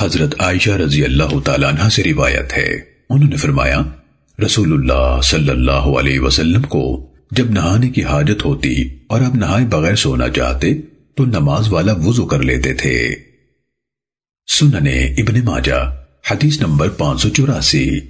حضرت عائشہ رضی اللہ تعالیٰ عنہ سے روایت ہے۔ انہوں نے فرمایا، رسول اللہ صلی اللہ علیہ وسلم کو جب نہانے کی حاجت ہوتی اور آپ نہائے بغیر سونا چاہتے، تو نماز والا وضو کر لیتے تھے۔ سننے ابن ماجہ، حدیث نمبر پانچ سو چوراسی۔